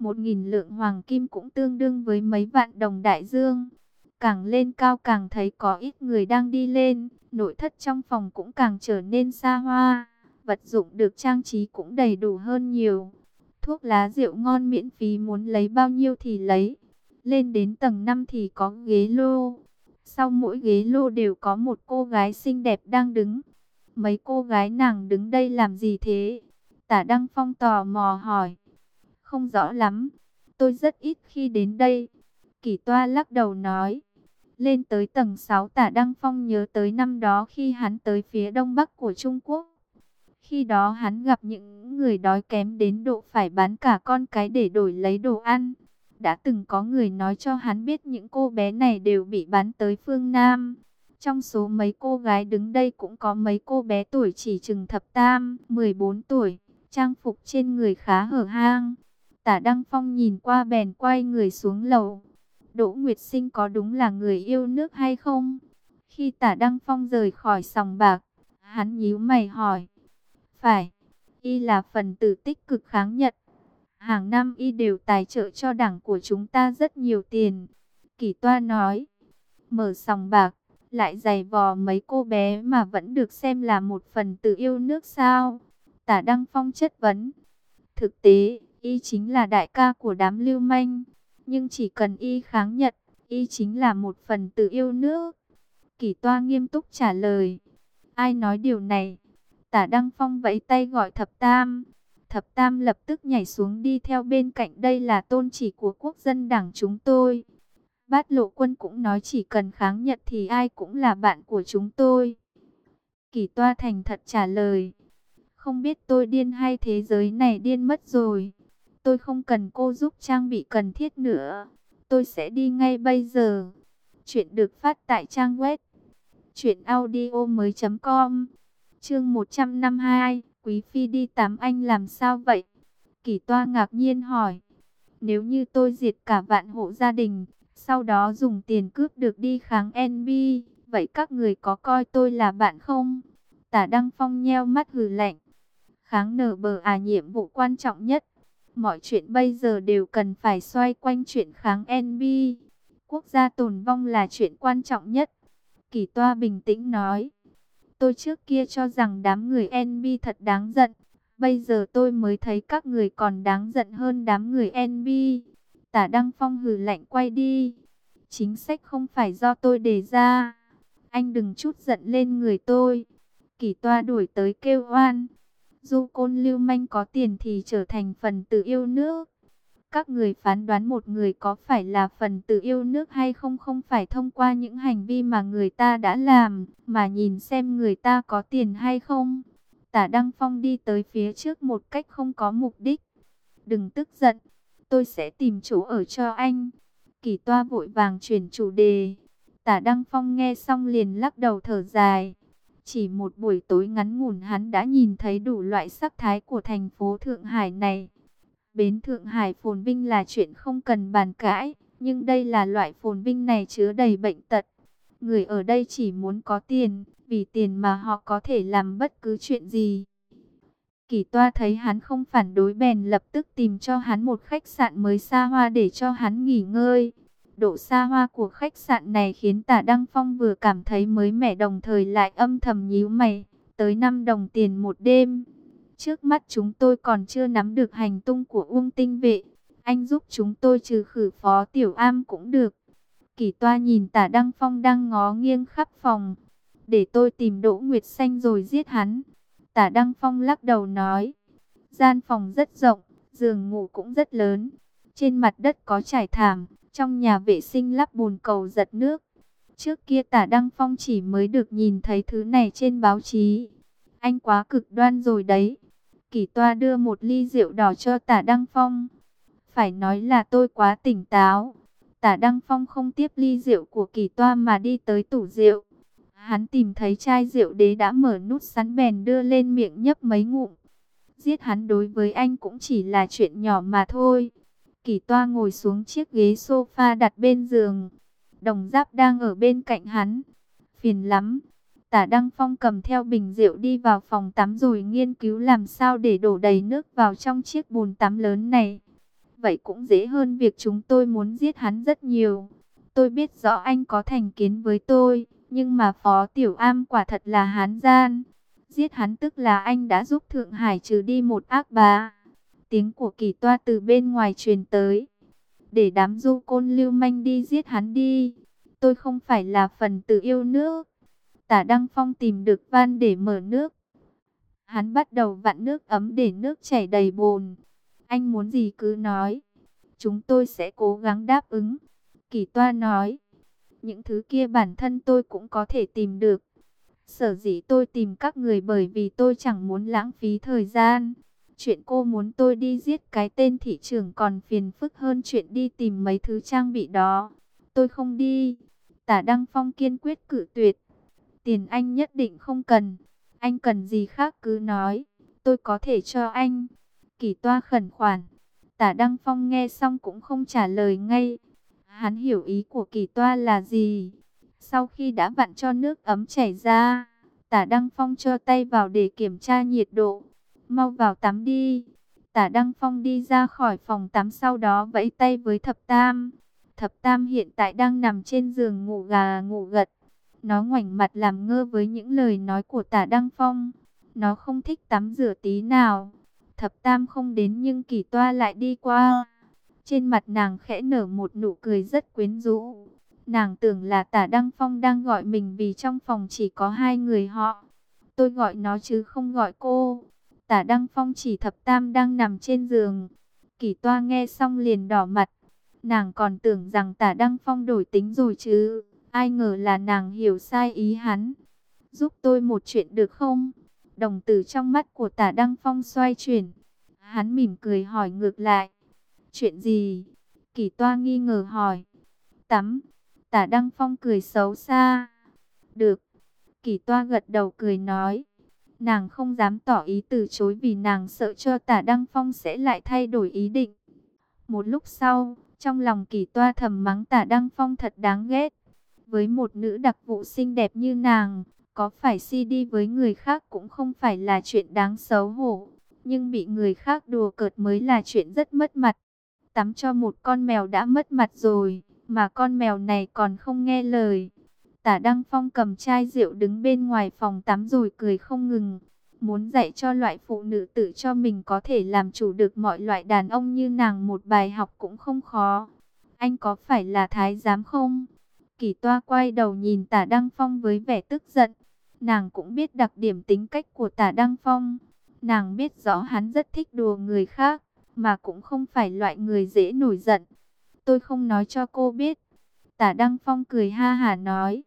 một nghìn lượng hoàng kim cũng tương đương với mấy vạn đồng đại dương. Càng lên cao càng thấy có ít người đang đi lên, nội thất trong phòng cũng càng trở nên xa hoa, vật dụng được trang trí cũng đầy đủ hơn nhiều. Thuốc lá rượu ngon miễn phí muốn lấy bao nhiêu thì lấy. Lên đến tầng 5 thì có ghế lô. Sau mỗi ghế lô đều có một cô gái xinh đẹp đang đứng. Mấy cô gái nàng đứng đây làm gì thế? Tả Đăng Phong tò mò hỏi. Không rõ lắm. Tôi rất ít khi đến đây. Kỳ toa lắc đầu nói. Lên tới tầng 6 tả Đăng Phong nhớ tới năm đó khi hắn tới phía đông bắc của Trung Quốc. Khi đó hắn gặp những người đói kém đến độ phải bán cả con cái để đổi lấy đồ ăn. Đã từng có người nói cho hắn biết những cô bé này đều bị bán tới phương Nam. Trong số mấy cô gái đứng đây cũng có mấy cô bé tuổi chỉ chừng thập tam, 14 tuổi, trang phục trên người khá hở hang. Tả Đăng Phong nhìn qua bèn quay người xuống lầu. Đỗ Nguyệt Sinh có đúng là người yêu nước hay không? Khi tả Đăng Phong rời khỏi sòng bạc, hắn nhíu mày hỏi. Phải, y là phần tử tích cực kháng Nhật. Hàng năm y đều tài trợ cho đảng của chúng ta rất nhiều tiền. Kỳ toa nói, mở sòng bạc, lại giày vò mấy cô bé mà vẫn được xem là một phần tử yêu nước sao? Tả Đăng Phong chất vấn. Thực tế, y chính là đại ca của đám lưu manh. Nhưng chỉ cần y kháng Nhật, y chính là một phần tự yêu nước. Kỷ toa nghiêm túc trả lời. Ai nói điều này? Tả Đăng Phong vẫy tay gọi thập tam. Thập tam lập tức nhảy xuống đi theo bên cạnh đây là tôn chỉ của quốc dân đảng chúng tôi. Bát lộ quân cũng nói chỉ cần kháng Nhật thì ai cũng là bạn của chúng tôi. Kỷ toa thành thật trả lời. Không biết tôi điên hay thế giới này điên mất rồi. Tôi không cần cô giúp trang bị cần thiết nữa. Tôi sẽ đi ngay bây giờ. Chuyện được phát tại trang web. Chuyện audio mới com. Chương 152. Quý Phi đi tắm anh làm sao vậy? Kỳ toa ngạc nhiên hỏi. Nếu như tôi diệt cả vạn hộ gia đình, sau đó dùng tiền cướp được đi kháng NB, vậy các người có coi tôi là bạn không? Tả Đăng Phong nheo mắt hừ lạnh. Kháng nở bờ à nhiệm vụ quan trọng nhất. Mọi chuyện bây giờ đều cần phải xoay quanh chuyện kháng NB. Quốc gia tồn vong là chuyện quan trọng nhất. Kỳ toa bình tĩnh nói. Tôi trước kia cho rằng đám người NB thật đáng giận. Bây giờ tôi mới thấy các người còn đáng giận hơn đám người NB. Tả Đăng Phong hừ lạnh quay đi. Chính sách không phải do tôi đề ra. Anh đừng chút giận lên người tôi. Kỳ toa đuổi tới kêu oan. Du côn lưu manh có tiền thì trở thành phần tử yêu nước. Các người phán đoán một người có phải là phần tử yêu nước hay không không phải thông qua những hành vi mà người ta đã làm, mà nhìn xem người ta có tiền hay không. Tả Đăng Phong đi tới phía trước một cách không có mục đích. Đừng tức giận, tôi sẽ tìm chỗ ở cho anh. Kỳ toa vội vàng chuyển chủ đề. Tả Đăng Phong nghe xong liền lắc đầu thở dài. Chỉ một buổi tối ngắn ngủn hắn đã nhìn thấy đủ loại sắc thái của thành phố Thượng Hải này. Bến Thượng Hải phồn vinh là chuyện không cần bàn cãi, nhưng đây là loại phồn vinh này chứa đầy bệnh tật. Người ở đây chỉ muốn có tiền, vì tiền mà họ có thể làm bất cứ chuyện gì. Kỳ toa thấy hắn không phản đối bèn lập tức tìm cho hắn một khách sạn mới xa hoa để cho hắn nghỉ ngơi. Độ xa hoa của khách sạn này khiến tả Đăng Phong vừa cảm thấy mới mẻ đồng thời lại âm thầm nhíu mày, tới 5 đồng tiền một đêm. Trước mắt chúng tôi còn chưa nắm được hành tung của Uông Tinh Vệ. Anh giúp chúng tôi trừ khử phó tiểu am cũng được. Kỳ toa nhìn tả Đăng Phong đang ngó nghiêng khắp phòng. Để tôi tìm Đỗ Nguyệt Xanh rồi giết hắn. Tả Đăng Phong lắc đầu nói. Gian phòng rất rộng, giường ngủ cũng rất lớn. Trên mặt đất có trải thảm, trong nhà vệ sinh lắp bồn cầu giật nước. Trước kia tả Đăng Phong chỉ mới được nhìn thấy thứ này trên báo chí. Anh quá cực đoan rồi đấy. Kỳ toa đưa một ly rượu đỏ cho tả Đăng Phong. Phải nói là tôi quá tỉnh táo. Tả Đăng Phong không tiếp ly rượu của kỳ toa mà đi tới tủ rượu. Hắn tìm thấy chai rượu đế đã mở nút sắn bèn đưa lên miệng nhấp mấy ngụm. Giết hắn đối với anh cũng chỉ là chuyện nhỏ mà thôi. Kỳ toa ngồi xuống chiếc ghế sofa đặt bên giường. Đồng giáp đang ở bên cạnh hắn. Phiền lắm. Tả Đăng Phong cầm theo bình rượu đi vào phòng tắm rồi nghiên cứu làm sao để đổ đầy nước vào trong chiếc bồn tắm lớn này. vậy cũng dễ hơn việc chúng tôi muốn giết hắn rất nhiều. Tôi biết rõ anh có thành kiến với tôi, nhưng mà Phó Tiểu Am quả thật là hán gian. Giết hắn tức là anh đã giúp Thượng Hải trừ đi một ác bá. Tiếng của kỳ toa từ bên ngoài truyền tới. Để đám du côn lưu manh đi giết hắn đi. Tôi không phải là phần tử yêu nước. Tả Đăng Phong tìm được van để mở nước. Hắn bắt đầu vặn nước ấm để nước chảy đầy bồn. Anh muốn gì cứ nói. Chúng tôi sẽ cố gắng đáp ứng. Kỳ toa nói. Những thứ kia bản thân tôi cũng có thể tìm được. Sở dĩ tôi tìm các người bởi vì tôi chẳng muốn lãng phí thời gian. Chuyện cô muốn tôi đi giết cái tên thị trưởng còn phiền phức hơn chuyện đi tìm mấy thứ trang bị đó. Tôi không đi. Tả Đăng Phong kiên quyết cự tuyệt. Tiền anh nhất định không cần. Anh cần gì khác cứ nói. Tôi có thể cho anh. Kỳ toa khẩn khoản. Tả Đăng Phong nghe xong cũng không trả lời ngay. Hắn hiểu ý của kỳ toa là gì. Sau khi đã vặn cho nước ấm chảy ra, tả Đăng Phong cho tay vào để kiểm tra nhiệt độ. Mau vào tắm đi. Tả Đăng Phong đi ra khỏi phòng tắm sau đó vẫy tay với Thập Tam. Thập Tam hiện tại đang nằm trên giường ngủ gà ngủ gật. Nó ngoảnh mặt làm ngơ với những lời nói của tả Đăng Phong. Nó không thích tắm rửa tí nào. Thập Tam không đến nhưng kỳ toa lại đi qua. Trên mặt nàng khẽ nở một nụ cười rất quyến rũ. Nàng tưởng là tả Đăng Phong đang gọi mình vì trong phòng chỉ có hai người họ. Tôi gọi nó chứ không gọi cô. Tả Đăng Phong chỉ thập tam đang nằm trên giường. Kỳ toa nghe xong liền đỏ mặt. Nàng còn tưởng rằng tả Đăng Phong đổi tính rồi chứ. Ai ngờ là nàng hiểu sai ý hắn. Giúp tôi một chuyện được không? Đồng tử trong mắt của tả Đăng Phong xoay chuyển. Hắn mỉm cười hỏi ngược lại. Chuyện gì? Kỳ toa nghi ngờ hỏi. Tắm. Tả Đăng Phong cười xấu xa. Được. Kỳ toa gật đầu cười nói. Nàng không dám tỏ ý từ chối vì nàng sợ cho tả Đăng Phong sẽ lại thay đổi ý định. Một lúc sau, trong lòng kỳ toa thầm mắng tả Đăng Phong thật đáng ghét. Với một nữ đặc vụ xinh đẹp như nàng, có phải si đi với người khác cũng không phải là chuyện đáng xấu hổ. Nhưng bị người khác đùa cợt mới là chuyện rất mất mặt. Tắm cho một con mèo đã mất mặt rồi, mà con mèo này còn không nghe lời. Tả Đăng Phong cầm chai rượu đứng bên ngoài phòng tắm rồi cười không ngừng. Muốn dạy cho loại phụ nữ tự cho mình có thể làm chủ được mọi loại đàn ông như nàng một bài học cũng không khó. Anh có phải là thái giám không? Kỳ toa quay đầu nhìn tả Đăng Phong với vẻ tức giận. Nàng cũng biết đặc điểm tính cách của tả Đăng Phong. Nàng biết rõ hắn rất thích đùa người khác, mà cũng không phải loại người dễ nổi giận. Tôi không nói cho cô biết. Tả Đăng Phong cười ha hà nói.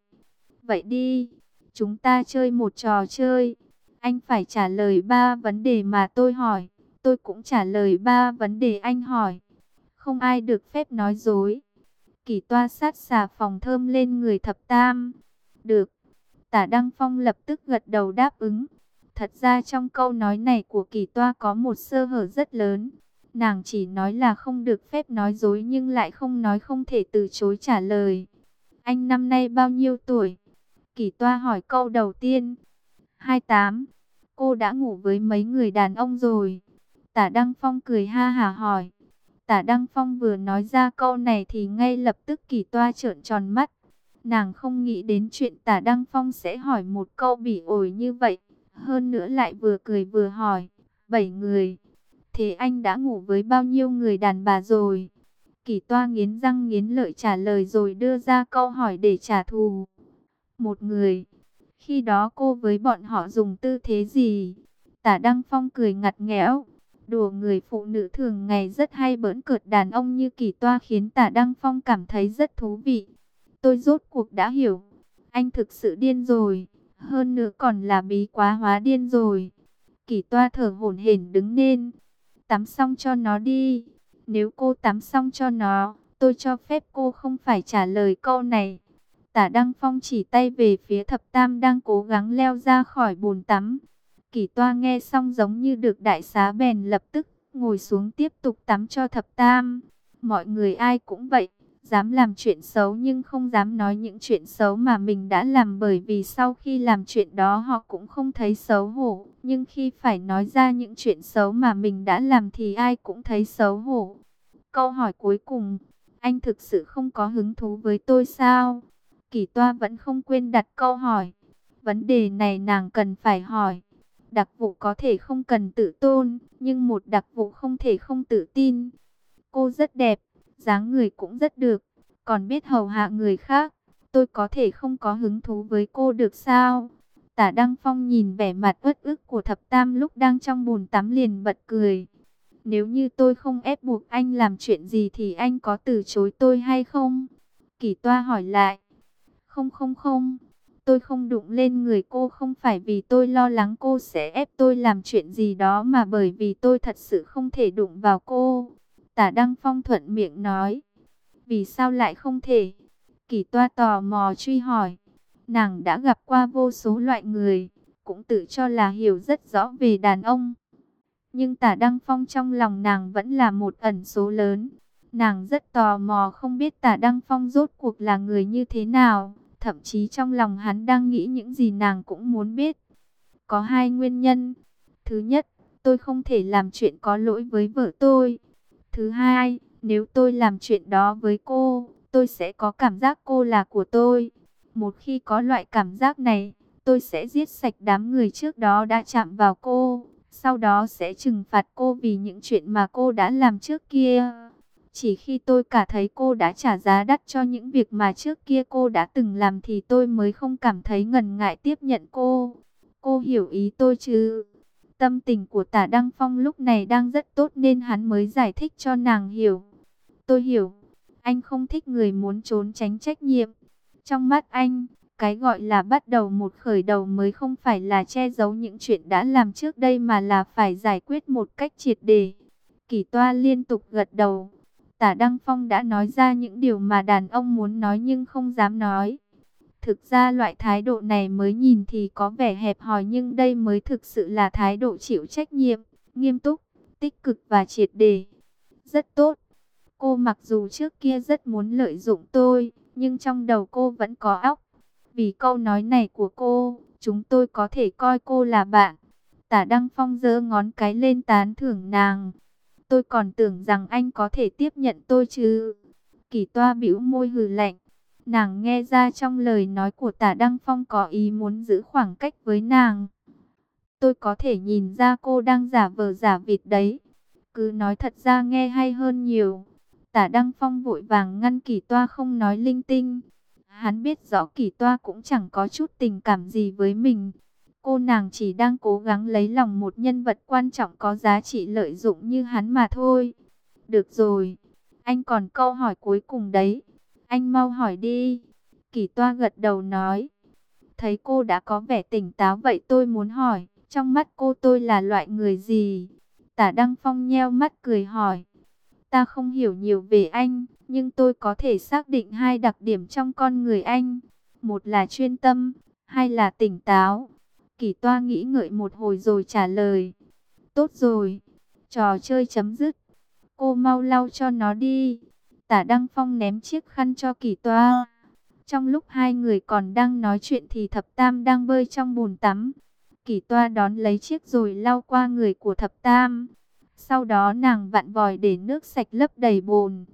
Vậy đi, chúng ta chơi một trò chơi. Anh phải trả lời ba vấn đề mà tôi hỏi. Tôi cũng trả lời ba vấn đề anh hỏi. Không ai được phép nói dối. Kỳ toa sát xà phòng thơm lên người thập tam. Được. Tả Đăng Phong lập tức gật đầu đáp ứng. Thật ra trong câu nói này của kỳ toa có một sơ hở rất lớn. Nàng chỉ nói là không được phép nói dối nhưng lại không nói không thể từ chối trả lời. Anh năm nay bao nhiêu tuổi? Kỳ toa hỏi câu đầu tiên. 28. Cô đã ngủ với mấy người đàn ông rồi. Tả Đăng Phong cười ha hà hỏi. Tả Đăng Phong vừa nói ra câu này thì ngay lập tức kỳ toa trợn tròn mắt. Nàng không nghĩ đến chuyện tả Đăng Phong sẽ hỏi một câu bỉ ổi như vậy. Hơn nữa lại vừa cười vừa hỏi. Bảy người. Thế anh đã ngủ với bao nhiêu người đàn bà rồi? Kỳ toa nghiến răng nghiến lợi trả lời rồi đưa ra câu hỏi để trả thù. Một người. Khi đó cô với bọn họ dùng tư thế gì? Tả Đăng Phong cười ngặt nghẽo. Đùa người phụ nữ thường ngày rất hay bỡn cợt đàn ông như kỳ toa khiến tả Đăng Phong cảm thấy rất thú vị. Tôi rốt cuộc đã hiểu. Anh thực sự điên rồi. Hơn nữa còn là bí quá hóa điên rồi. Kỳ toa thở hổn hển đứng lên. Tắm xong cho nó đi. Nếu cô tắm xong cho nó, tôi cho phép cô không phải trả lời câu này. Tả Đăng Phong chỉ tay về phía thập tam đang cố gắng leo ra khỏi bồn tắm. Kỳ toa nghe xong giống như được đại xá bèn lập tức ngồi xuống tiếp tục tắm cho thập tam. Mọi người ai cũng vậy, dám làm chuyện xấu nhưng không dám nói những chuyện xấu mà mình đã làm bởi vì sau khi làm chuyện đó họ cũng không thấy xấu hổ. Nhưng khi phải nói ra những chuyện xấu mà mình đã làm thì ai cũng thấy xấu hổ. Câu hỏi cuối cùng, anh thực sự không có hứng thú với tôi sao? Kỳ toa vẫn không quên đặt câu hỏi. Vấn đề này nàng cần phải hỏi. Đặc vụ có thể không cần tự tôn, nhưng một đặc vụ không thể không tự tin. Cô rất đẹp, dáng người cũng rất được, còn biết hầu hạ người khác. Tôi có thể không có hứng thú với cô được sao? Tả Đăng Phong nhìn vẻ mặt uất ức của thập tam lúc đang trong bồn tắm liền bật cười. Nếu như tôi không ép buộc anh làm chuyện gì thì anh có từ chối tôi hay không? Kỳ toa hỏi lại. Không không không, tôi không đụng lên người cô không phải vì tôi lo lắng cô sẽ ép tôi làm chuyện gì đó mà bởi vì tôi thật sự không thể đụng vào cô. Tả Đăng Phong thuận miệng nói. Vì sao lại không thể? Kỳ toa tò mò truy hỏi. Nàng đã gặp qua vô số loại người, cũng tự cho là hiểu rất rõ về đàn ông. Nhưng tả Đăng Phong trong lòng nàng vẫn là một ẩn số lớn. Nàng rất tò mò không biết tả Đăng Phong rốt cuộc là người như thế nào. Thậm chí trong lòng hắn đang nghĩ những gì nàng cũng muốn biết. Có hai nguyên nhân. Thứ nhất, tôi không thể làm chuyện có lỗi với vợ tôi. Thứ hai, nếu tôi làm chuyện đó với cô, tôi sẽ có cảm giác cô là của tôi. Một khi có loại cảm giác này, tôi sẽ giết sạch đám người trước đó đã chạm vào cô. Sau đó sẽ trừng phạt cô vì những chuyện mà cô đã làm trước kia. Chỉ khi tôi cả thấy cô đã trả giá đắt cho những việc mà trước kia cô đã từng làm thì tôi mới không cảm thấy ngần ngại tiếp nhận cô. Cô hiểu ý tôi chứ? Tâm tình của tả Đăng Phong lúc này đang rất tốt nên hắn mới giải thích cho nàng hiểu. Tôi hiểu, anh không thích người muốn trốn tránh trách nhiệm. Trong mắt anh, cái gọi là bắt đầu một khởi đầu mới không phải là che giấu những chuyện đã làm trước đây mà là phải giải quyết một cách triệt đề. Kỳ toa liên tục gật đầu. Tả Đăng Phong đã nói ra những điều mà đàn ông muốn nói nhưng không dám nói. Thực ra loại thái độ này mới nhìn thì có vẻ hẹp hòi nhưng đây mới thực sự là thái độ chịu trách nhiệm, nghiêm túc, tích cực và triệt đề. Rất tốt. Cô mặc dù trước kia rất muốn lợi dụng tôi, nhưng trong đầu cô vẫn có óc. Vì câu nói này của cô, chúng tôi có thể coi cô là bạn. Tả Đăng Phong giơ ngón cái lên tán thưởng nàng. Tôi còn tưởng rằng anh có thể tiếp nhận tôi chứ. Kỳ toa bĩu môi hừ lạnh. Nàng nghe ra trong lời nói của tả Đăng Phong có ý muốn giữ khoảng cách với nàng. Tôi có thể nhìn ra cô đang giả vờ giả vịt đấy. Cứ nói thật ra nghe hay hơn nhiều. Tả Đăng Phong vội vàng ngăn kỳ toa không nói linh tinh. Hắn biết rõ kỳ toa cũng chẳng có chút tình cảm gì với mình. Cô nàng chỉ đang cố gắng lấy lòng một nhân vật quan trọng có giá trị lợi dụng như hắn mà thôi. Được rồi, anh còn câu hỏi cuối cùng đấy. Anh mau hỏi đi. Kỳ toa gật đầu nói. Thấy cô đã có vẻ tỉnh táo vậy tôi muốn hỏi. Trong mắt cô tôi là loại người gì? Tả Đăng Phong nheo mắt cười hỏi. Ta không hiểu nhiều về anh, nhưng tôi có thể xác định hai đặc điểm trong con người anh. Một là chuyên tâm, hai là tỉnh táo. Kỳ toa nghĩ ngợi một hồi rồi trả lời. Tốt rồi, trò chơi chấm dứt. Cô mau lau cho nó đi. Tả Đăng Phong ném chiếc khăn cho kỳ toa. Trong lúc hai người còn đang nói chuyện thì thập tam đang bơi trong bồn tắm. Kỳ toa đón lấy chiếc rồi lau qua người của thập tam. Sau đó nàng vặn vòi để nước sạch lấp đầy bồn.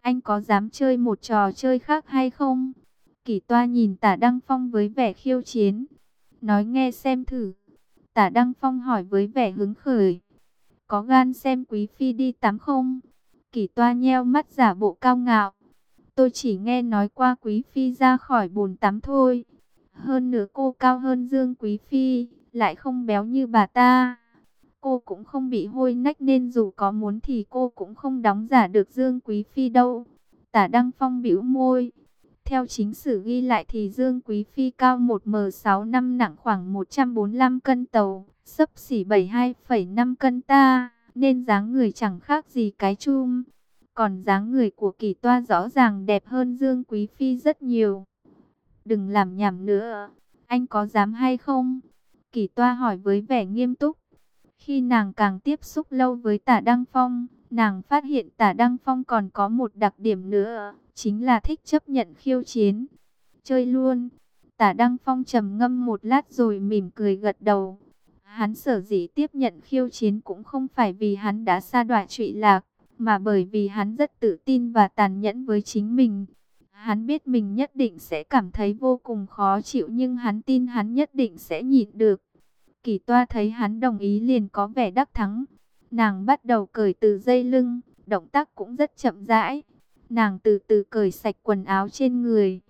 Anh có dám chơi một trò chơi khác hay không? Kỳ toa nhìn tả Đăng Phong với vẻ khiêu chiến. Nói nghe xem thử. Tả Đăng Phong hỏi với vẻ hứng khởi. Có gan xem quý phi đi tắm không? Kỳ toa nheo mắt giả bộ cao ngạo. Tôi chỉ nghe nói qua quý phi ra khỏi bồn tắm thôi. Hơn nữa cô cao hơn Dương quý phi, lại không béo như bà ta. Cô cũng không bị hôi nách nên dù có muốn thì cô cũng không đóng giả được Dương quý phi đâu. Tả Đăng Phong bĩu môi. Theo chính sử ghi lại thì Dương Quý Phi cao 1m6 năm nặng khoảng 145 cân tàu, sấp xỉ 72,5 cân ta, nên dáng người chẳng khác gì cái chum. Còn dáng người của kỳ toa rõ ràng đẹp hơn Dương Quý Phi rất nhiều. Đừng làm nhảm nữa, anh có dám hay không? Kỳ toa hỏi với vẻ nghiêm túc. Khi nàng càng tiếp xúc lâu với tả Đăng Phong, nàng phát hiện tả Đăng Phong còn có một đặc điểm nữa, chính là thích chấp nhận khiêu chiến. Chơi luôn. Tả Đăng Phong trầm ngâm một lát rồi mỉm cười gật đầu. Hắn sở dĩ tiếp nhận khiêu chiến cũng không phải vì hắn đã xa đọa trụy lạc, mà bởi vì hắn rất tự tin và tàn nhẫn với chính mình. Hắn biết mình nhất định sẽ cảm thấy vô cùng khó chịu nhưng hắn tin hắn nhất định sẽ nhịn được. Kỳ toa thấy hắn đồng ý liền có vẻ đắc thắng. Nàng bắt đầu cởi từ dây lưng, động tác cũng rất chậm rãi. Nàng từ từ cởi sạch quần áo trên người.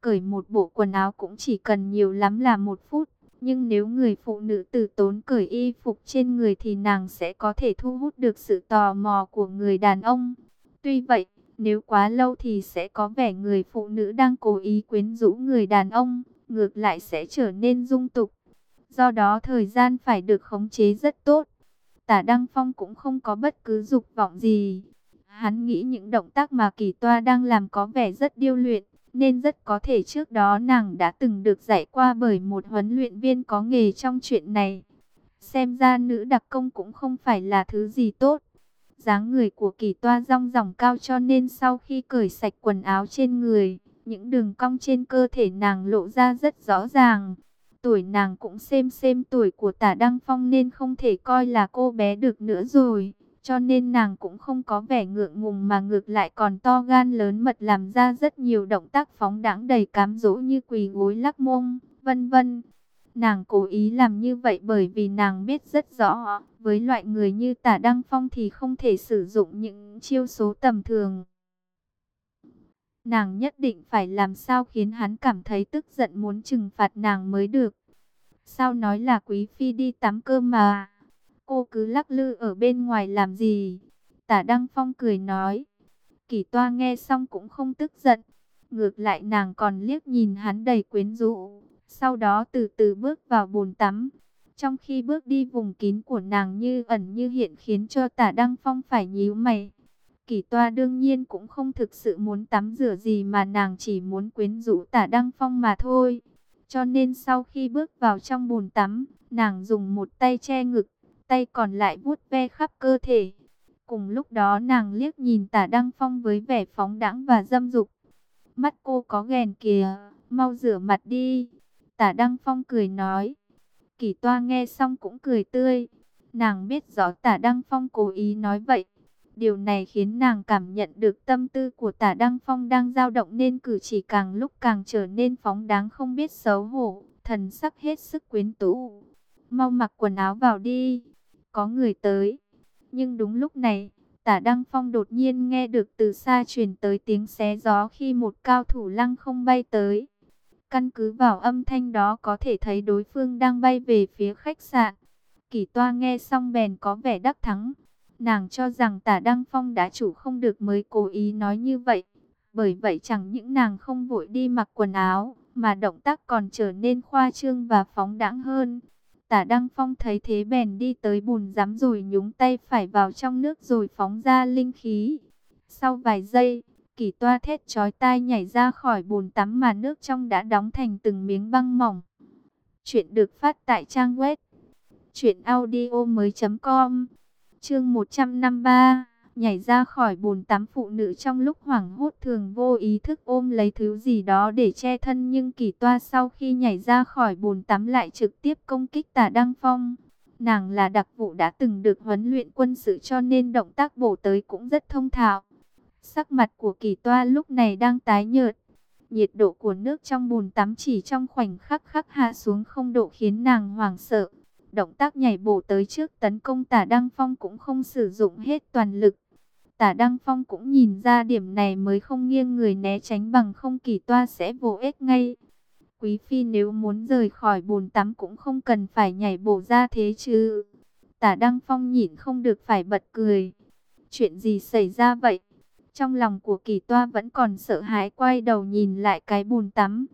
Cởi một bộ quần áo cũng chỉ cần nhiều lắm là một phút. Nhưng nếu người phụ nữ từ tốn cởi y phục trên người thì nàng sẽ có thể thu hút được sự tò mò của người đàn ông. Tuy vậy, nếu quá lâu thì sẽ có vẻ người phụ nữ đang cố ý quyến rũ người đàn ông, ngược lại sẽ trở nên dung tục. Do đó thời gian phải được khống chế rất tốt. Tả Đăng Phong cũng không có bất cứ dục vọng gì. Hắn nghĩ những động tác mà kỳ toa đang làm có vẻ rất điêu luyện, nên rất có thể trước đó nàng đã từng được dạy qua bởi một huấn luyện viên có nghề trong chuyện này. Xem ra nữ đặc công cũng không phải là thứ gì tốt dáng người của kỳ toa rong ròng cao cho nên sau khi cởi sạch quần áo trên người, những đường cong trên cơ thể nàng lộ ra rất rõ ràng. Tuổi nàng cũng xem xem tuổi của tả Đăng Phong nên không thể coi là cô bé được nữa rồi. Cho nên nàng cũng không có vẻ ngượng ngùng mà ngược lại còn to gan lớn mật làm ra rất nhiều động tác phóng đãng đầy cám dỗ như quỳ gối lắc mông, vân vân. Nàng cố ý làm như vậy bởi vì nàng biết rất rõ, với loại người như tả Đăng Phong thì không thể sử dụng những chiêu số tầm thường. Nàng nhất định phải làm sao khiến hắn cảm thấy tức giận muốn trừng phạt nàng mới được. Sao nói là quý phi đi tắm cơ mà, cô cứ lắc lư ở bên ngoài làm gì? Tả Đăng Phong cười nói. Kỳ toa nghe xong cũng không tức giận. Ngược lại nàng còn liếc nhìn hắn đầy quyến rũ sau đó từ từ bước vào bồn tắm. Trong khi bước đi vùng kín của nàng như ẩn như hiện khiến cho tả Đăng Phong phải nhíu mày. Kỳ toa đương nhiên cũng không thực sự muốn tắm rửa gì mà nàng chỉ muốn quyến rũ tả Đăng Phong mà thôi. Cho nên sau khi bước vào trong bồn tắm, nàng dùng một tay che ngực, tay còn lại vuốt ve khắp cơ thể. Cùng lúc đó nàng liếc nhìn tả Đăng Phong với vẻ phóng đãng và dâm dục. Mắt cô có ghèn kìa, mau rửa mặt đi. Tả Đăng Phong cười nói. Kỳ toa nghe xong cũng cười tươi. Nàng biết rõ tả Đăng Phong cố ý nói vậy. Điều này khiến nàng cảm nhận được tâm tư của tả Đăng Phong đang dao động nên cử chỉ càng lúc càng trở nên phóng đáng không biết xấu hổ. Thần sắc hết sức quyến rũ. Mau mặc quần áo vào đi. Có người tới. Nhưng đúng lúc này, tả Đăng Phong đột nhiên nghe được từ xa truyền tới tiếng xé gió khi một cao thủ lăng không bay tới. Căn cứ vào âm thanh đó có thể thấy đối phương đang bay về phía khách sạn. Kỷ toa nghe xong bèn có vẻ đắc thắng. Nàng cho rằng tả Đăng Phong đã chủ không được mới cố ý nói như vậy. Bởi vậy chẳng những nàng không vội đi mặc quần áo, mà động tác còn trở nên khoa trương và phóng đãng hơn. Tả Đăng Phong thấy thế bèn đi tới bùn rắm rồi nhúng tay phải vào trong nước rồi phóng ra linh khí. Sau vài giây, Kỳ toa thét chói tai nhảy ra khỏi bùn tắm mà nước trong đã đóng thành từng miếng băng mỏng. Chuyện được phát tại trang web truyệnaudiomoi.com. Chương 153, nhảy ra khỏi bồn tắm phụ nữ trong lúc hoảng hốt thường vô ý thức ôm lấy thứ gì đó để che thân nhưng Kỳ toa sau khi nhảy ra khỏi bồn tắm lại trực tiếp công kích Tả Đăng Phong. Nàng là đặc vụ đã từng được huấn luyện quân sự cho nên động tác bổ tới cũng rất thông thạo. Sắc mặt của kỳ toa lúc này đang tái nhợt. Nhiệt độ của nước trong bồn tắm chỉ trong khoảnh khắc khắc hạ xuống không độ khiến nàng hoảng sợ. Động tác nhảy bổ tới trước tấn công tả Đăng Phong cũng không sử dụng hết toàn lực. Tả Đăng Phong cũng nhìn ra điểm này mới không nghiêng người né tránh bằng không kỳ toa sẽ vô ích ngay. Quý Phi nếu muốn rời khỏi bồn tắm cũng không cần phải nhảy bổ ra thế chứ. Tả Đăng Phong nhìn không được phải bật cười. Chuyện gì xảy ra vậy? Trong lòng của kỳ toa vẫn còn sợ hãi quay đầu nhìn lại cái bồn tắm.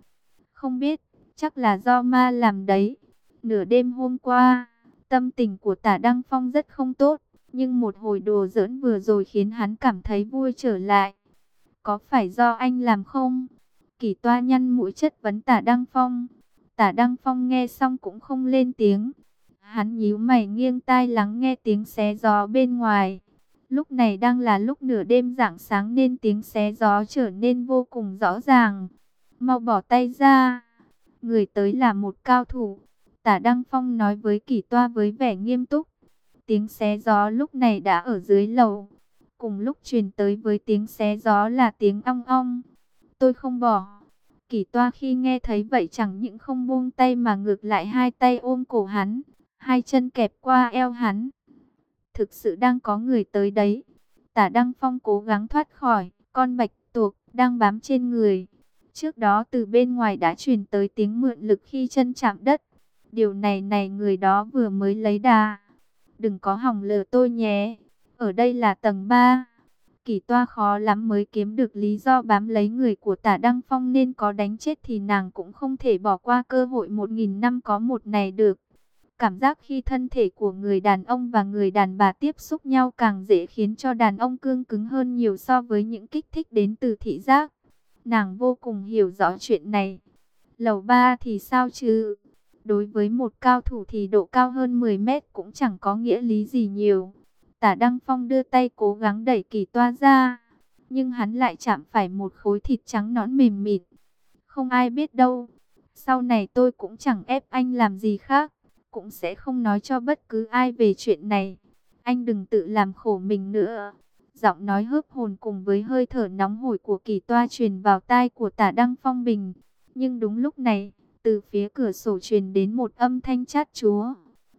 Không biết, chắc là do ma làm đấy. Nửa đêm hôm qua, tâm tình của tả Đăng Phong rất không tốt. Nhưng một hồi đồ giỡn vừa rồi khiến hắn cảm thấy vui trở lại. Có phải do anh làm không? Kỳ toa nhăn mũi chất vấn tả Đăng Phong. Tả Đăng Phong nghe xong cũng không lên tiếng. Hắn nhíu mày nghiêng tai lắng nghe tiếng xé gió bên ngoài. Lúc này đang là lúc nửa đêm rạng sáng nên tiếng xé gió trở nên vô cùng rõ ràng. Mau bỏ tay ra. Người tới là một cao thủ. Tả Đăng Phong nói với kỳ toa với vẻ nghiêm túc. Tiếng xé gió lúc này đã ở dưới lầu. Cùng lúc truyền tới với tiếng xé gió là tiếng ong ong. Tôi không bỏ. Kỳ toa khi nghe thấy vậy chẳng những không buông tay mà ngược lại hai tay ôm cổ hắn, hai chân kẹp qua eo hắn. Thực sự đang có người tới đấy. Tả Đăng Phong cố gắng thoát khỏi, con bạch tuộc đang bám trên người. Trước đó từ bên ngoài đã truyền tới tiếng mượn lực khi chân chạm đất. Điều này này người đó vừa mới lấy đà. Đừng có hỏng lờ tôi nhé. Ở đây là tầng 3. Kỳ toa khó lắm mới kiếm được lý do bám lấy người của tả Đăng Phong nên có đánh chết thì nàng cũng không thể bỏ qua cơ hội một nghìn năm có một này được. Cảm giác khi thân thể của người đàn ông và người đàn bà tiếp xúc nhau càng dễ khiến cho đàn ông cương cứng hơn nhiều so với những kích thích đến từ thị giác. Nàng vô cùng hiểu rõ chuyện này. Lầu ba thì sao chứ? Đối với một cao thủ thì độ cao hơn 10 mét cũng chẳng có nghĩa lý gì nhiều. Tả Đăng Phong đưa tay cố gắng đẩy kỳ toa ra. Nhưng hắn lại chạm phải một khối thịt trắng nõn mềm mịt. Không ai biết đâu. Sau này tôi cũng chẳng ép anh làm gì khác. Cũng sẽ không nói cho bất cứ ai về chuyện này. Anh đừng tự làm khổ mình nữa. Giọng nói hớp hồn cùng với hơi thở nóng hổi của kỳ toa truyền vào tai của tả Đăng Phong Bình. Nhưng đúng lúc này, từ phía cửa sổ truyền đến một âm thanh chát chúa.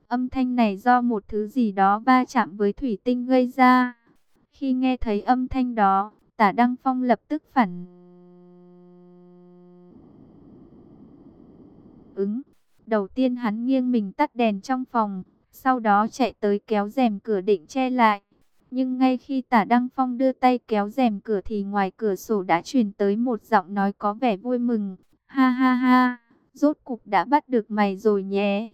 Âm thanh này do một thứ gì đó va chạm với thủy tinh gây ra. Khi nghe thấy âm thanh đó, tả Đăng Phong lập tức phản ứng. Đầu tiên hắn nghiêng mình tắt đèn trong phòng, sau đó chạy tới kéo rèm cửa định che lại. Nhưng ngay khi tả Đăng Phong đưa tay kéo rèm cửa thì ngoài cửa sổ đã truyền tới một giọng nói có vẻ vui mừng. Ha ha ha, rốt cục đã bắt được mày rồi nhé.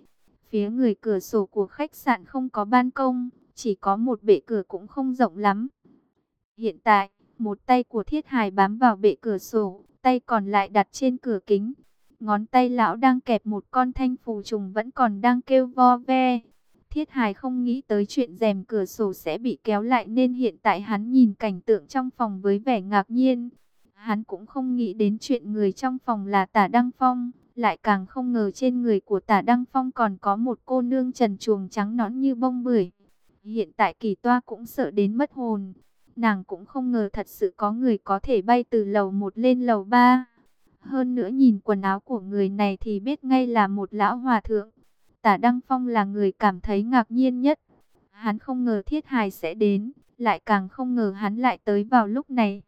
Phía người cửa sổ của khách sạn không có ban công, chỉ có một bệ cửa cũng không rộng lắm. Hiện tại, một tay của thiết hài bám vào bệ cửa sổ, tay còn lại đặt trên cửa kính. Ngón tay lão đang kẹp một con thanh phù trùng vẫn còn đang kêu vo ve. Thiết hài không nghĩ tới chuyện rèm cửa sổ sẽ bị kéo lại nên hiện tại hắn nhìn cảnh tượng trong phòng với vẻ ngạc nhiên. Hắn cũng không nghĩ đến chuyện người trong phòng là tả Đăng Phong. Lại càng không ngờ trên người của tả Đăng Phong còn có một cô nương trần chuồng trắng nõn như bông bưởi. Hiện tại kỳ toa cũng sợ đến mất hồn. Nàng cũng không ngờ thật sự có người có thể bay từ lầu 1 lên lầu 3. Hơn nữa nhìn quần áo của người này thì biết ngay là một lão hòa thượng. Tả Đăng Phong là người cảm thấy ngạc nhiên nhất. Hắn không ngờ Thiết Hài sẽ đến, lại càng không ngờ hắn lại tới vào lúc này.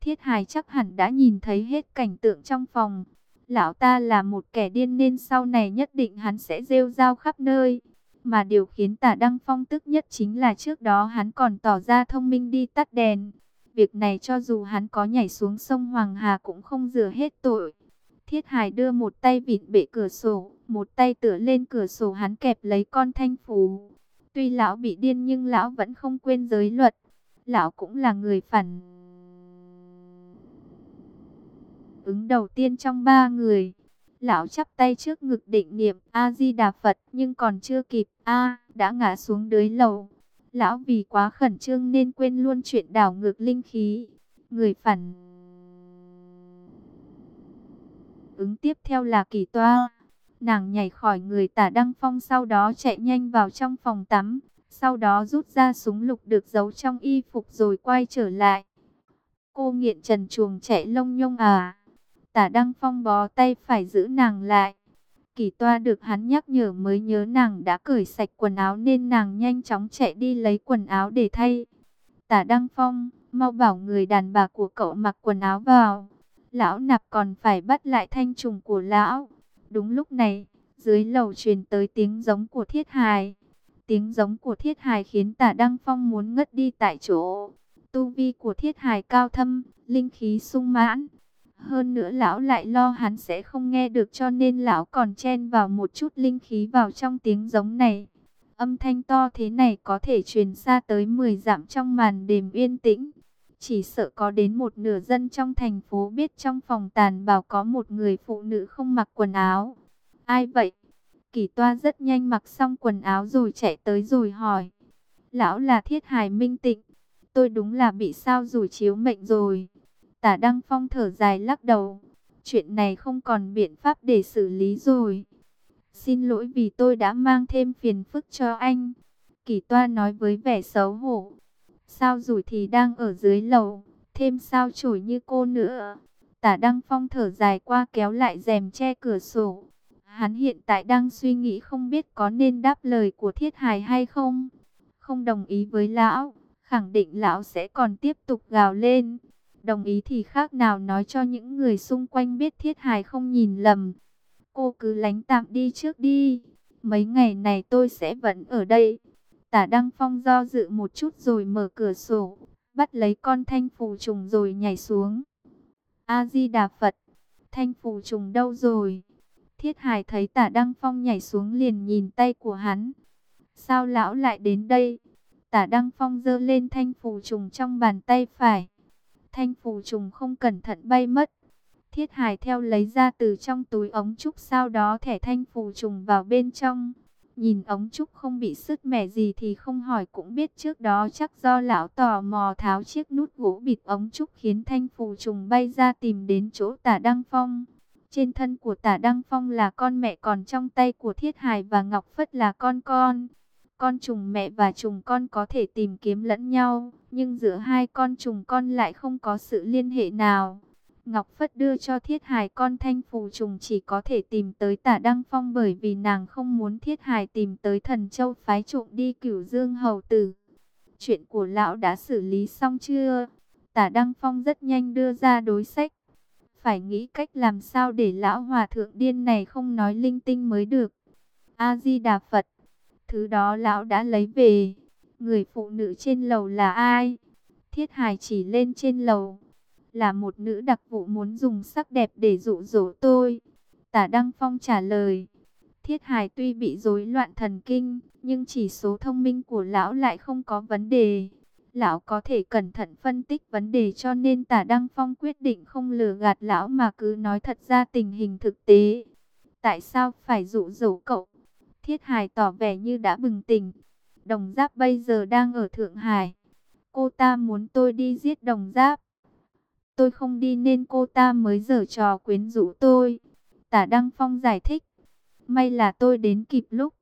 Thiết Hài chắc hẳn đã nhìn thấy hết cảnh tượng trong phòng. Lão ta là một kẻ điên nên sau này nhất định hắn sẽ rêu rao khắp nơi. Mà điều khiến tả Đăng Phong tức nhất chính là trước đó hắn còn tỏ ra thông minh đi tắt đèn. Việc này cho dù hắn có nhảy xuống sông Hoàng Hà cũng không rửa hết tội. Thiết Hải đưa một tay vịn bệ cửa sổ, một tay tựa lên cửa sổ hắn kẹp lấy con thanh phú. Tuy lão bị điên nhưng lão vẫn không quên giới luật. Lão cũng là người phản ứng đầu tiên trong ba người. Lão chắp tay trước ngực định niệm, A-di-đà Phật, nhưng còn chưa kịp, A, đã ngã xuống dưới lầu. Lão vì quá khẩn trương nên quên luôn chuyện đảo ngược linh khí. Người phản ứng tiếp theo là kỳ toa. Nàng nhảy khỏi người tả Đăng Phong sau đó chạy nhanh vào trong phòng tắm. Sau đó rút ra súng lục được giấu trong y phục rồi quay trở lại. Cô nghiện trần chuồng chạy lông nhông à. Tả Đăng Phong bó tay phải giữ nàng lại. Kỳ toa được hắn nhắc nhở mới nhớ nàng đã cởi sạch quần áo nên nàng nhanh chóng chạy đi lấy quần áo để thay. Tả Đăng Phong, mau bảo người đàn bà của cậu mặc quần áo vào. Lão nạp còn phải bắt lại thanh trùng của lão. Đúng lúc này, dưới lầu truyền tới tiếng giống của thiết hài. Tiếng giống của thiết hài khiến tả Đăng Phong muốn ngất đi tại chỗ. Tu vi của thiết hài cao thâm, linh khí sung mãn. Hơn nữa lão lại lo hắn sẽ không nghe được cho nên lão còn chen vào một chút linh khí vào trong tiếng giống này. Âm thanh to thế này có thể truyền xa tới 10 dặm trong màn đêm yên tĩnh. Chỉ sợ có đến một nửa dân trong thành phố biết trong phòng tàn bảo có một người phụ nữ không mặc quần áo. Ai vậy? Kỳ toa rất nhanh mặc xong quần áo rồi chạy tới rồi hỏi. Lão là thiết hài minh tịnh. Tôi đúng là bị sao rủi chiếu mệnh rồi. Tả Đăng Phong thở dài lắc đầu. Chuyện này không còn biện pháp để xử lý rồi. Xin lỗi vì tôi đã mang thêm phiền phức cho anh. Kỳ toa nói với vẻ xấu hổ. Sao rủi thì đang ở dưới lầu, thêm sao chổi như cô nữa. Tả Đăng Phong thở dài qua kéo lại rèm che cửa sổ. Hắn hiện tại đang suy nghĩ không biết có nên đáp lời của Thiết Hải hay không. Không đồng ý với lão, khẳng định lão sẽ còn tiếp tục gào lên. Đồng ý thì khác nào nói cho những người xung quanh biết Thiết hài không nhìn lầm. Cô cứ lánh tạm đi trước đi. Mấy ngày này tôi sẽ vẫn ở đây. Tả Đăng Phong do dự một chút rồi mở cửa sổ, bắt lấy con thanh phù trùng rồi nhảy xuống. A-di-đà Phật, thanh phù trùng đâu rồi? Thiết Hải thấy tả Đăng Phong nhảy xuống liền nhìn tay của hắn. Sao lão lại đến đây? Tả Đăng Phong giơ lên thanh phù trùng trong bàn tay phải. Thanh phù trùng không cẩn thận bay mất. Thiết Hải theo lấy ra từ trong túi ống trúc sau đó thẻ thanh phù trùng vào bên trong. Nhìn ống trúc không bị sứt mẻ gì thì không hỏi cũng biết trước đó chắc do lão tò mò tháo chiếc nút gỗ bịt ống trúc khiến thanh phù trùng bay ra tìm đến chỗ tả Đăng Phong. Trên thân của tả Đăng Phong là con mẹ còn trong tay của Thiết Hải và Ngọc Phất là con con. Con trùng mẹ và trùng con có thể tìm kiếm lẫn nhau, nhưng giữa hai con trùng con lại không có sự liên hệ nào. Ngọc Phất đưa cho Thiết Hải con thanh phù trùng chỉ có thể tìm tới tả Đăng Phong bởi vì nàng không muốn Thiết Hải tìm tới thần châu phái trộm đi cửu dương hầu tử. Chuyện của lão đã xử lý xong chưa? Tả Đăng Phong rất nhanh đưa ra đối sách. Phải nghĩ cách làm sao để lão hòa thượng điên này không nói linh tinh mới được. A-di-đà Phật, thứ đó lão đã lấy về. Người phụ nữ trên lầu là ai? Thiết hài chỉ lên trên lầu là một nữ đặc vụ muốn dùng sắc đẹp để dụ dỗ tôi. Tả Đăng Phong trả lời, Thiết hài tuy bị rối loạn thần kinh, nhưng chỉ số thông minh của lão lại không có vấn đề. Lão có thể cẩn thận phân tích vấn đề cho nên tả Đăng Phong quyết định không lừa gạt lão mà cứ nói thật ra tình hình thực tế. Tại sao phải dụ dỗ cậu? Thiết Hải tỏ vẻ như đã bừng tỉnh. Đồng Giáp bây giờ đang ở Thượng Hải. Cô ta muốn tôi đi giết Đồng Giáp tôi không đi nên cô ta mới dở trò quyến rũ tôi. Tả Đăng Phong giải thích, may là tôi đến kịp lúc,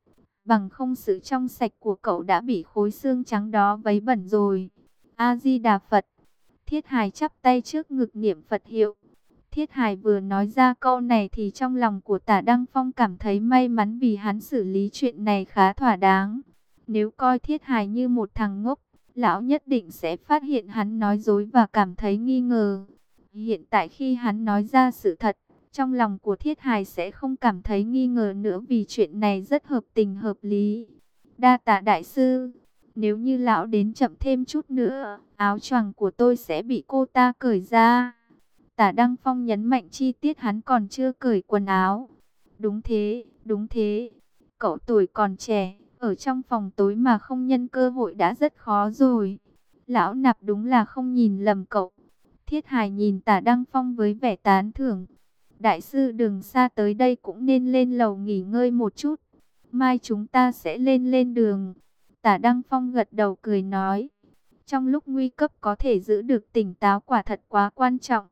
bằng không sự trong sạch của cậu đã bị khối xương trắng đó vấy bẩn rồi. A-di-đà Phật, Thiết Hải chắp tay trước ngực niệm Phật hiệu. Thiết Hải vừa nói ra câu này thì trong lòng của tả Đăng Phong cảm thấy may mắn vì hắn xử lý chuyện này khá thỏa đáng. Nếu coi Thiết Hải như một thằng ngốc, lão nhất định sẽ phát hiện hắn nói dối và cảm thấy nghi ngờ. Hiện tại khi hắn nói ra sự thật, trong lòng của Thiết Hải sẽ không cảm thấy nghi ngờ nữa vì chuyện này rất hợp tình hợp lý. Đa tạ đại sư, nếu như lão đến chậm thêm chút nữa, áo choàng của tôi sẽ bị cô ta cởi ra. Tả Đăng Phong nhấn mạnh chi tiết hắn còn chưa cởi quần áo. Đúng thế, đúng thế. Cậu tuổi còn trẻ, ở trong phòng tối mà không nhân cơ hội đã rất khó rồi. Lão nạp đúng là không nhìn lầm cậu. Thiết Hải nhìn tả Đăng Phong với vẻ tán thưởng. Đại sư đừng xa tới đây cũng nên lên lầu nghỉ ngơi một chút. Mai chúng ta sẽ lên lên đường. Tả Đăng Phong gật đầu cười nói. Trong lúc nguy cấp có thể giữ được tỉnh táo quả thật quá quan trọng.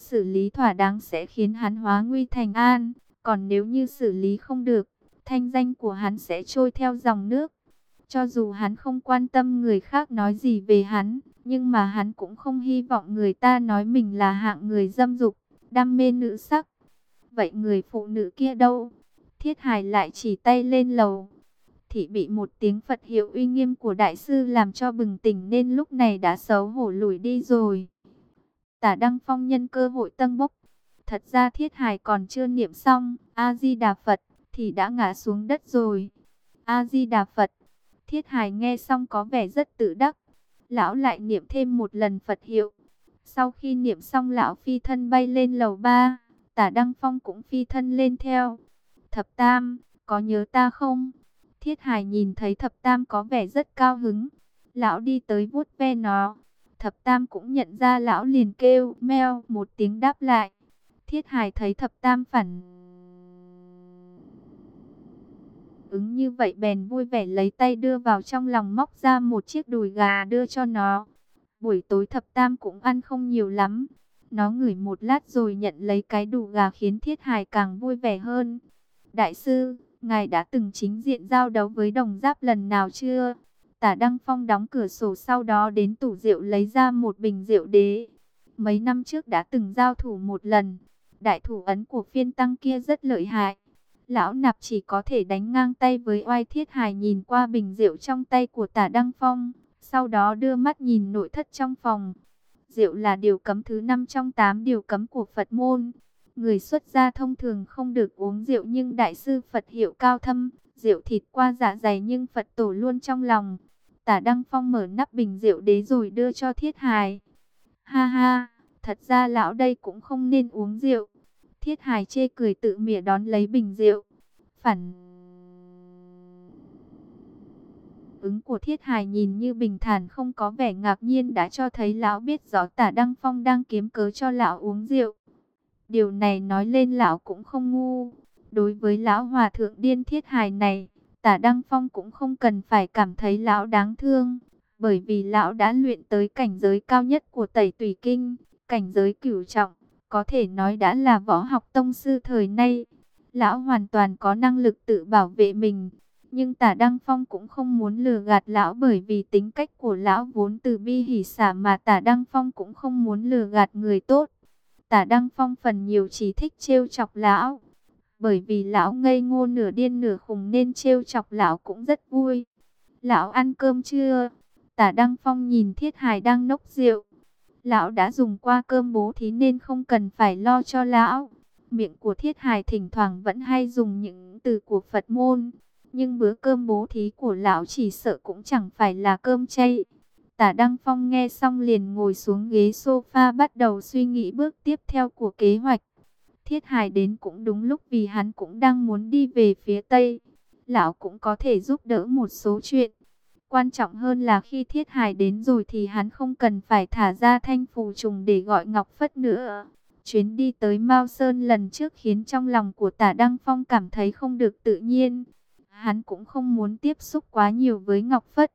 Xử lý thỏa đáng sẽ khiến hắn hóa nguy thành an. Còn nếu như xử lý không được, thanh danh của hắn sẽ trôi theo dòng nước. Cho dù hắn không quan tâm người khác nói gì về hắn, nhưng mà hắn cũng không hy vọng người ta nói mình là hạng người dâm dục, đam mê nữ sắc. Vậy người phụ nữ kia đâu? Thiết Hải lại chỉ tay lên lầu. Thị bị một tiếng Phật hiệu uy nghiêm của đại sư làm cho bừng tỉnh nên lúc này đã xấu hổ lùi đi rồi. Tả Đăng Phong nhân cơ hội tân bốc. Thật ra Thiết hài còn chưa niệm xong, A-di-đà Phật, thì đã ngã xuống đất rồi. A-di-đà Phật, Thiết hài nghe xong có vẻ rất tự đắc. Lão lại niệm thêm một lần Phật hiệu. Sau khi niệm xong lão phi thân bay lên lầu ba, tả Đăng Phong cũng phi thân lên theo. Thập Tam, có nhớ ta không? Thiết Hải nhìn thấy Thập Tam có vẻ rất cao hứng. Lão đi tới vuốt ve nó. Thập Tam cũng nhận ra lão liền kêu meo một tiếng đáp lại. Thiết Hải thấy Thập Tam phản ứng như vậy bèn vui vẻ lấy tay đưa vào trong lòng móc ra một chiếc đùi gà đưa cho nó. Buổi tối thập tam cũng ăn không nhiều lắm. Nó ngửi một lát rồi nhận lấy cái đùi gà khiến thiết hài càng vui vẻ hơn. Đại sư, ngài đã từng chính diện giao đấu với đồng giáp lần nào chưa? Tả Đăng Phong đóng cửa sổ sau đó đến tủ rượu lấy ra một bình rượu đế. Mấy năm trước đã từng giao thủ một lần. Đại thủ ấn của phiên tăng kia rất lợi hại. Lão nạp chỉ có thể đánh ngang tay với oai thiết hài nhìn qua bình rượu trong tay của tả Đăng Phong. Sau đó đưa mắt nhìn nội thất trong phòng. Rượu là điều cấm thứ năm trong 8 điều cấm của Phật môn. Người xuất gia thông thường không được uống rượu nhưng đại sư Phật hiệu cao thâm. Rượu thịt qua dạ dày nhưng Phật tổ luôn trong lòng. Tả Đăng Phong mở nắp bình rượu đế rồi đưa cho thiết hài. Ha ha, thật ra lão đây cũng không nên uống rượu. Thiết hài chê cười tự mỉa đón lấy bình rượu. Phản ứng của thiết hài nhìn như bình thản không có vẻ ngạc nhiên đã cho thấy lão biết rõ tả Đăng Phong đang kiếm cớ cho lão uống rượu. Điều này nói lên lão cũng không ngu. Đối với lão hòa thượng điên thiết hài này, tả Đăng Phong cũng không cần phải cảm thấy lão đáng thương. Bởi vì lão đã luyện tới cảnh giới cao nhất của tẩy tùy kinh, cảnh giới cửu trọng, có thể nói đã là võ học tông sư thời nay. Lão hoàn toàn có năng lực tự bảo vệ mình. Nhưng tả Đăng Phong cũng không muốn lừa gạt lão bởi vì tính cách của lão vốn từ bi hỷ xả mà tả Đăng Phong cũng không muốn lừa gạt người tốt. Tả Đăng Phong phần nhiều chỉ thích trêu chọc lão. Bởi vì lão ngây ngô nửa điên nửa khùng nên trêu chọc lão cũng rất vui. Lão ăn cơm chưa? Tả Đăng Phong nhìn Thiết Hải đang nốc rượu. Lão đã dùng qua cơm bố thí nên không cần phải lo cho lão. Miệng của Thiết Hải thỉnh thoảng vẫn hay dùng những từ của Phật môn. Nhưng bữa cơm bố thí của lão chỉ sợ cũng chẳng phải là cơm chay. Tả Đăng Phong nghe xong liền ngồi xuống ghế sofa bắt đầu suy nghĩ bước tiếp theo của kế hoạch. Thiết Hải đến cũng đúng lúc vì hắn cũng đang muốn đi về phía Tây. Lão cũng có thể giúp đỡ một số chuyện. Quan trọng hơn là khi Thiết Hải đến rồi thì hắn không cần phải thả ra thanh phù trùng để gọi Ngọc Phất nữa. Chuyến đi tới Mao Sơn lần trước khiến trong lòng của tả Đăng Phong cảm thấy không được tự nhiên. Hắn cũng không muốn tiếp xúc quá nhiều với Ngọc Phất.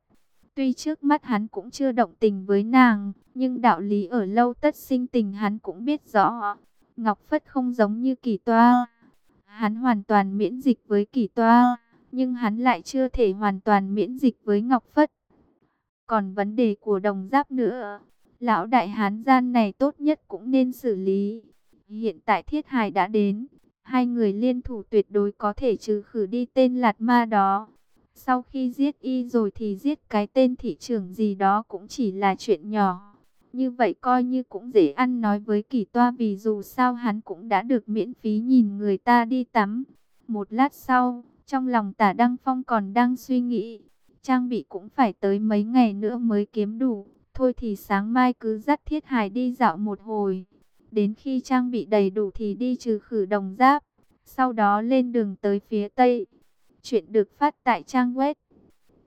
Tuy trước mắt hắn cũng chưa động tình với nàng, nhưng đạo lý ở lâu tất sinh tình hắn cũng biết rõ. Ngọc Phất không giống như kỳ toa. Hắn hoàn toàn miễn dịch với kỳ toa, nhưng hắn lại chưa thể hoàn toàn miễn dịch với Ngọc Phất. Còn vấn đề của đồng giáp nữa, lão đại hán gian này tốt nhất cũng nên xử lý. Hiện tại thiết hài đã đến, hai người liên thủ tuyệt đối có thể trừ khử đi tên lạt ma đó. Sau khi giết y rồi thì giết cái tên thị trưởng gì đó cũng chỉ là chuyện nhỏ. Như vậy coi như cũng dễ ăn nói với kỳ toa vì dù sao hắn cũng đã được miễn phí nhìn người ta đi tắm. Một lát sau, trong lòng tả Đăng Phong còn đang suy nghĩ, trang bị cũng phải tới mấy ngày nữa mới kiếm đủ. Thôi thì sáng mai cứ dắt thiết hài đi dạo một hồi. Đến khi trang bị đầy đủ thì đi trừ khử đồng giáp. Sau đó lên đường tới phía Tây. Chuyện được phát tại trang web.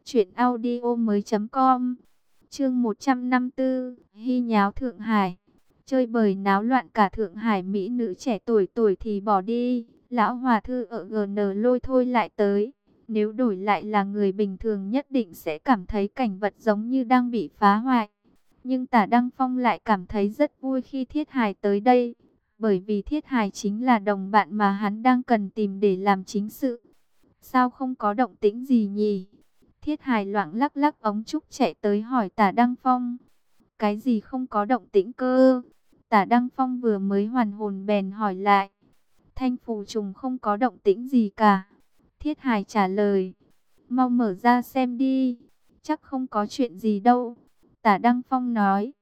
Chuyện audio mới.com Chương 154, Hy nháo Thượng Hải. Chơi bời náo loạn cả Thượng Hải Mỹ nữ trẻ tuổi tuổi thì bỏ đi. Lão Hòa Thư ở GN lôi thôi lại tới. Nếu đổi lại là người bình thường nhất định sẽ cảm thấy cảnh vật giống như đang bị phá hoại. Nhưng tả Đăng Phong lại cảm thấy rất vui khi Thiết Hải tới đây. Bởi vì Thiết Hải chính là đồng bạn mà hắn đang cần tìm để làm chính sự. Sao không có động tĩnh gì nhỉ? Thiết hài loạn lắc lắc ống trúc chạy tới hỏi tả Đăng Phong. Cái gì không có động tĩnh cơ? Tả Đăng Phong vừa mới hoàn hồn bèn hỏi lại. Thanh phù trùng không có động tĩnh gì cả. Thiết hài trả lời. Mau mở ra xem đi. Chắc không có chuyện gì đâu. Tả Đăng Phong nói.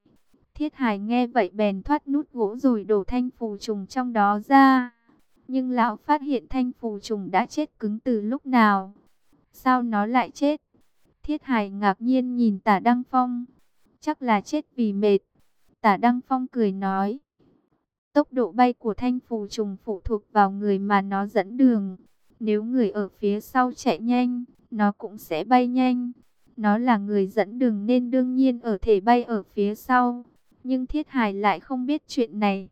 Thiết hài nghe vậy bèn thoát nút gỗ rồi đổ thanh phù trùng trong đó ra. Nhưng lão phát hiện thanh phù trùng đã chết cứng từ lúc nào. Sao nó lại chết? Thiết Hải ngạc nhiên nhìn tả Đăng Phong. Chắc là chết vì mệt. Tả Đăng Phong cười nói. Tốc độ bay của thanh phù trùng phụ thuộc vào người mà nó dẫn đường. Nếu người ở phía sau chạy nhanh, nó cũng sẽ bay nhanh. Nó là người dẫn đường nên đương nhiên ở thể bay ở phía sau. Nhưng Thiết Hải lại không biết chuyện này.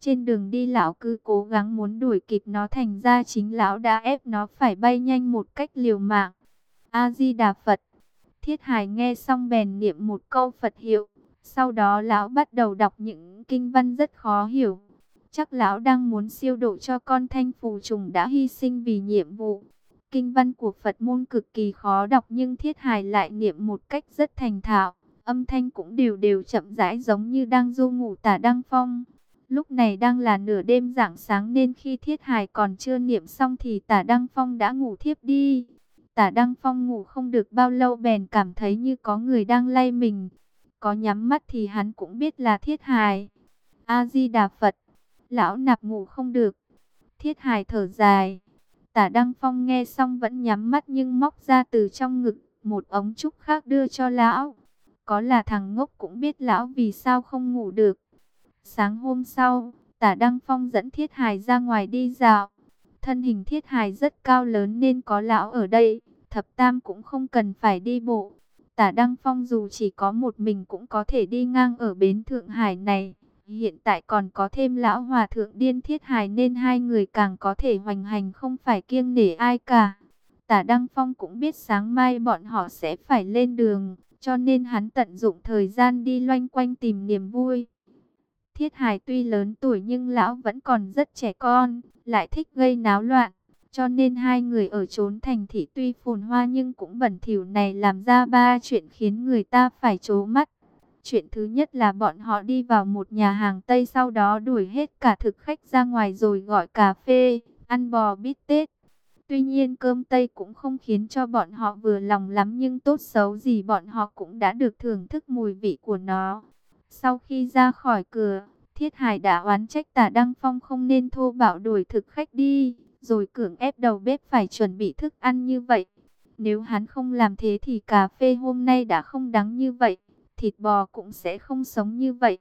Trên đường đi lão cứ cố gắng muốn đuổi kịp nó thành ra chính lão đã ép nó phải bay nhanh một cách liều mạng. A-di-đà Phật Thiết Hải nghe xong bèn niệm một câu Phật hiệu. Sau đó lão bắt đầu đọc những kinh văn rất khó hiểu. Chắc lão đang muốn siêu độ cho con thanh phù trùng đã hy sinh vì nhiệm vụ. Kinh văn của Phật môn cực kỳ khó đọc nhưng Thiết Hải lại niệm một cách rất thành thạo. Âm thanh cũng đều đều chậm rãi giống như đang du ngủ tả Đăng Phong. Lúc này đang là nửa đêm rạng sáng nên khi Thiết Hải còn chưa niệm xong thì tả Đăng Phong đã ngủ thiếp đi. Tả Đăng Phong ngủ không được bao lâu bèn cảm thấy như có người đang lay mình. Có nhắm mắt thì hắn cũng biết là Thiết hài A-di-đà Phật, lão nạp ngủ không được. Thiết hài thở dài. Tả Đăng Phong nghe xong vẫn nhắm mắt nhưng móc ra từ trong ngực một ống trúc khác đưa cho lão. Có là thằng ngốc cũng biết lão vì sao không ngủ được. Sáng hôm sau, tả Đăng Phong dẫn Thiết hài ra ngoài đi dạo. Thân hình Thiết hài rất cao lớn nên có lão ở đây, thập tam cũng không cần phải đi bộ. Tả Đăng Phong dù chỉ có một mình cũng có thể đi ngang ở bến Thượng Hải này. Hiện tại còn có thêm lão hòa thượng điên thiết hài nên hai người càng có thể hoành hành không phải kiêng nể ai cả. Tả Đăng Phong cũng biết sáng mai bọn họ sẽ phải lên đường, cho nên hắn tận dụng thời gian đi loanh quanh tìm niềm vui. Thiết hài tuy lớn tuổi nhưng lão vẫn còn rất trẻ con, lại thích gây náo loạn. Cho nên hai người ở trốn thành thị tuy phồn hoa nhưng cũng bẩn thỉu này làm ra ba chuyện khiến người ta phải trố mắt. Chuyện thứ nhất là bọn họ đi vào một nhà hàng Tây sau đó đuổi hết cả thực khách ra ngoài rồi gọi cà phê, ăn bò bít tết. Tuy nhiên cơm Tây cũng không khiến cho bọn họ vừa lòng lắm nhưng tốt xấu gì bọn họ cũng đã được thưởng thức mùi vị của nó. Sau khi ra khỏi cửa, Thiết Hải đã oán trách tả Đăng Phong không nên thô bạo đuổi thực khách đi, rồi cưỡng ép đầu bếp phải chuẩn bị thức ăn như vậy. Nếu hắn không làm thế thì cà phê hôm nay đã không đắng như vậy, thịt bò cũng sẽ không sống như vậy.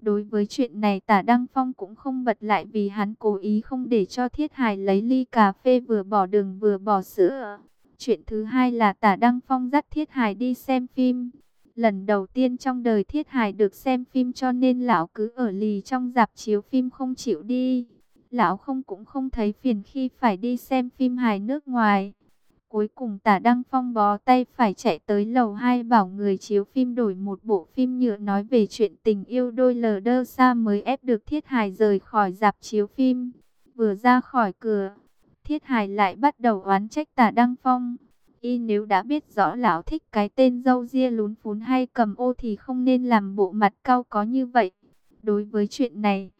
Đối với chuyện này tả Đăng Phong cũng không bật lại vì hắn cố ý không để cho Thiết Hải lấy ly cà phê vừa bỏ đường vừa bỏ sữa. Chuyện thứ hai là tả Đăng Phong dắt Thiết Hải đi xem phim. Lần đầu tiên trong đời Thiết Hải được xem phim cho nên lão cứ ở lì trong dạp chiếu phim không chịu đi. Lão không cũng không thấy phiền khi phải đi xem phim hài nước ngoài. Cuối cùng tả Đăng Phong bó tay phải chạy tới lầu 2 bảo người chiếu phim đổi một bộ phim nhựa nói về chuyện tình yêu đôi lờ đơ xa mới ép được Thiết Hải rời khỏi dạp chiếu phim. Vừa ra khỏi cửa, Thiết Hải lại bắt đầu oán trách tả Đăng Phong. Y nếu đã biết rõ lão thích cái tên dâu ria lún phún hay cầm ô thì không nên làm bộ mặt cao có như vậy. Đối với chuyện này,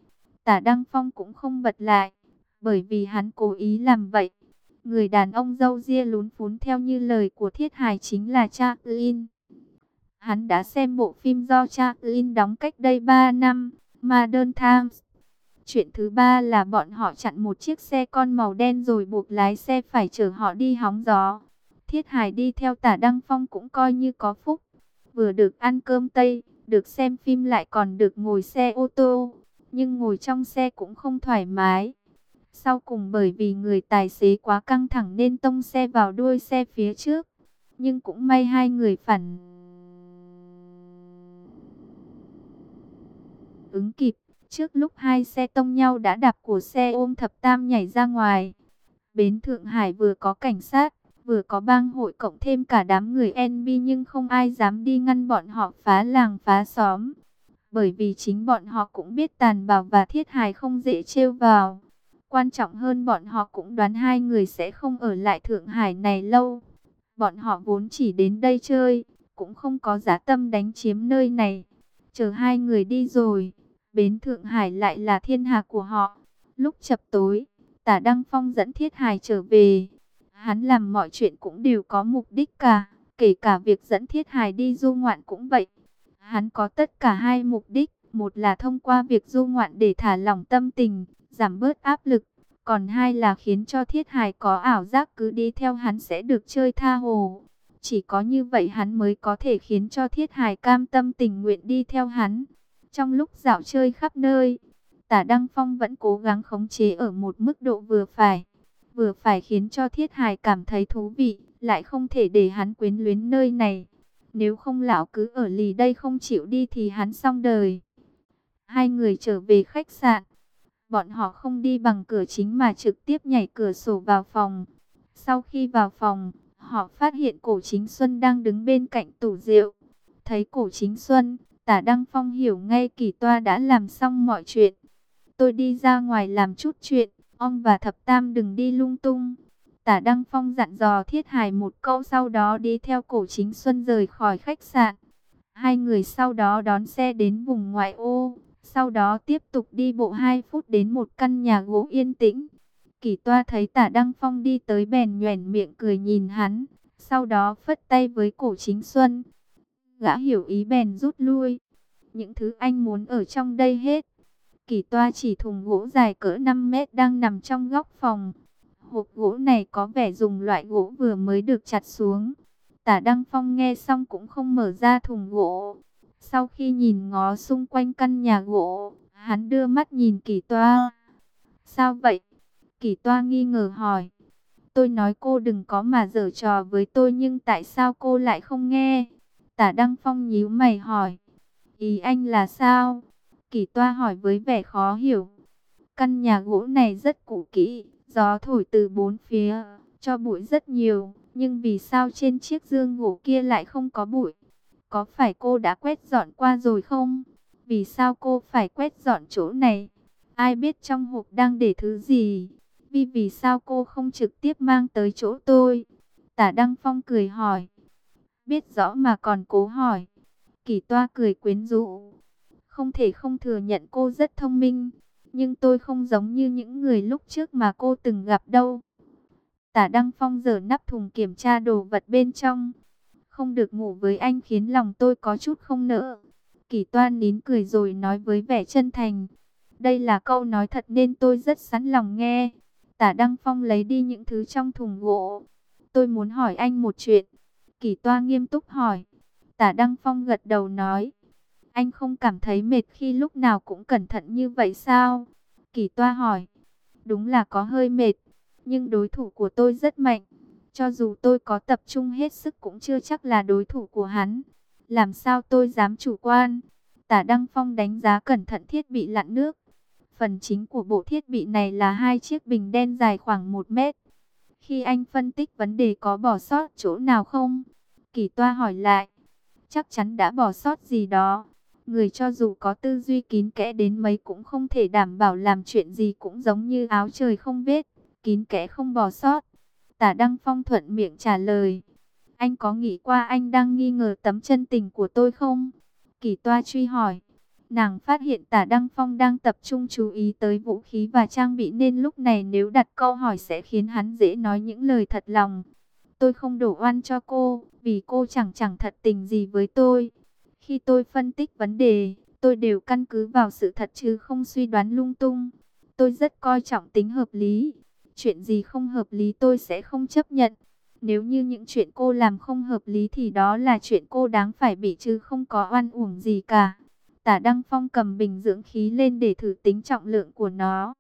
tả Đăng Phong cũng không bật lại, bởi vì hắn cố ý làm vậy. Người đàn ông dâu ria lún phún theo như lời của Thiết Hải chính là Chaplin. Hắn đã xem bộ phim do Chaplin đóng cách đây 3 năm, Modern Times. Chuyện thứ ba là bọn họ chặn một chiếc xe con màu đen rồi buộc lái xe phải chở họ đi hóng gió. Thiết Hải đi theo tả Đăng Phong cũng coi như có phúc. Vừa được ăn cơm Tây, được xem phim lại còn được ngồi xe ô tô. Nhưng ngồi trong xe cũng không thoải mái. Sau cùng bởi vì người tài xế quá căng thẳng nên tông xe vào đuôi xe phía trước. Nhưng cũng may hai người phản ứng kịp. Trước lúc hai xe tông nhau đã đạp của xe ôm thập tam nhảy ra ngoài. Bến Thượng Hải vừa có cảnh sát, vừa có bang hội cộng thêm cả đám người NB nhưng không ai dám đi ngăn bọn họ phá làng phá xóm. Bởi vì chính bọn họ cũng biết tàn bào và thiết hài không dễ trêu vào. Quan trọng hơn bọn họ cũng đoán hai người sẽ không ở lại Thượng Hải này lâu. Bọn họ vốn chỉ đến đây chơi, cũng không có giá tâm đánh chiếm nơi này. Chờ hai người đi rồi, bến Thượng Hải lại là thiên hạ của họ. Lúc chập tối, tả Đăng Phong dẫn Thiết Hải trở về. Hắn làm mọi chuyện cũng đều có mục đích cả, kể cả việc dẫn Thiết Hải đi du ngoạn cũng vậy. Hắn có tất cả hai mục đích, một là thông qua việc du ngoạn để thả lỏng tâm tình, giảm bớt áp lực. Còn hai là khiến cho thiết hài có ảo giác cứ đi theo hắn sẽ được chơi tha hồ. Chỉ có như vậy hắn mới có thể khiến cho thiết hài cam tâm tình nguyện đi theo hắn. Trong lúc dạo chơi khắp nơi, tả Đăng Phong vẫn cố gắng khống chế ở một mức độ vừa phải. Vừa phải khiến cho thiết hài cảm thấy thú vị, lại không thể để hắn quyến luyến nơi này. Nếu không lão cứ ở lì đây không chịu đi thì hắn xong đời. Hai người trở về khách sạn. Bọn họ không đi bằng cửa chính mà trực tiếp nhảy cửa sổ vào phòng. Sau khi vào phòng, họ phát hiện cổ chính Xuân đang đứng bên cạnh tủ rượu. Thấy cổ chính Xuân, tả Đăng Phong hiểu ngay kỳ toa đã làm xong mọi chuyện. Tôi đi ra ngoài làm chút chuyện, ông và thập tam đừng đi lung tung. Tả Đăng Phong dặn dò Thiết Hải một câu sau đó đi theo cổ chính Xuân rời khỏi khách sạn. Hai người sau đó đón xe đến vùng ngoại ô, sau đó tiếp tục đi bộ 2 phút đến một căn nhà gỗ yên tĩnh. Kỳ toa thấy tả Đăng Phong đi tới bèn nhoèn miệng cười nhìn hắn, sau đó phất tay với cổ chính Xuân. Gã hiểu ý bèn rút lui. Những thứ anh muốn ở trong đây hết. Kỳ toa chỉ thùng gỗ dài cỡ 5 mét đang nằm trong góc phòng. Hộp gỗ này có vẻ dùng loại gỗ vừa mới được chặt xuống. Tả Đăng Phong nghe xong cũng không mở ra thùng gỗ. Sau khi nhìn ngó xung quanh căn nhà gỗ, hắn đưa mắt nhìn kỳ toa. Sao vậy? Kỳ toa nghi ngờ hỏi. Tôi nói cô đừng có mà dở trò với tôi nhưng tại sao cô lại không nghe? Tả Đăng Phong nhíu mày hỏi. Ý anh là sao? Kỳ toa hỏi với vẻ khó hiểu. Căn nhà gỗ này rất cũ kỹ, gió thổi từ bốn phía, cho bụi rất nhiều. Nhưng vì sao trên chiếc dương gỗ kia lại không có bụi? Có phải cô đã quét dọn qua rồi không? Vì sao cô phải quét dọn chỗ này? Ai biết trong hộp đang để thứ gì? Vì vì sao cô không trực tiếp mang tới chỗ tôi? Tả Đăng Phong cười hỏi. Biết rõ mà còn cố hỏi. Kỳ toa cười quyến rũ. Không thể không thừa nhận cô rất thông minh. Nhưng tôi không giống như những người lúc trước mà cô từng gặp đâu. Tả Đăng Phong giờ nắp thùng kiểm tra đồ vật bên trong. Không được ngủ với anh khiến lòng tôi có chút không nỡ. Kỳ toan nín cười rồi nói với vẻ chân thành. Đây là câu nói thật nên tôi rất sẵn lòng nghe. Tả Đăng Phong lấy đi những thứ trong thùng gỗ. Tôi muốn hỏi anh một chuyện. Kỳ toa nghiêm túc hỏi. Tả Đăng Phong gật đầu nói. Anh không cảm thấy mệt khi lúc nào cũng cẩn thận như vậy sao? Kỳ toa hỏi. Đúng là có hơi mệt. Nhưng đối thủ của tôi rất mạnh. Cho dù tôi có tập trung hết sức cũng chưa chắc là đối thủ của hắn. Làm sao tôi dám chủ quan? Tả Đăng Phong đánh giá cẩn thận thiết bị lặn nước. Phần chính của bộ thiết bị này là hai chiếc bình đen dài khoảng 1 mét. Khi anh phân tích vấn đề có bỏ sót chỗ nào không? Kỳ toa hỏi lại. Chắc chắn đã bỏ sót gì đó. Người cho dù có tư duy kín kẽ đến mấy cũng không thể đảm bảo làm chuyện gì cũng giống như áo trời không vết, kín kẽ không bỏ sót. Tả Đăng Phong thuận miệng trả lời. Anh có nghĩ qua anh đang nghi ngờ tấm chân tình của tôi không? Kỳ toa truy hỏi. Nàng phát hiện tả Đăng Phong đang tập trung chú ý tới vũ khí và trang bị nên lúc này nếu đặt câu hỏi sẽ khiến hắn dễ nói những lời thật lòng. Tôi không đổ oan cho cô, vì cô chẳng chẳng thật tình gì với tôi. Khi tôi phân tích vấn đề, tôi đều căn cứ vào sự thật chứ không suy đoán lung tung. Tôi rất coi trọng tính hợp lý. Chuyện gì không hợp lý tôi sẽ không chấp nhận. Nếu như những chuyện cô làm không hợp lý thì đó là chuyện cô đáng phải bị chứ không có oan uổng gì cả. Tả Đăng Phong cầm bình dưỡng khí lên để thử tính trọng lượng của nó.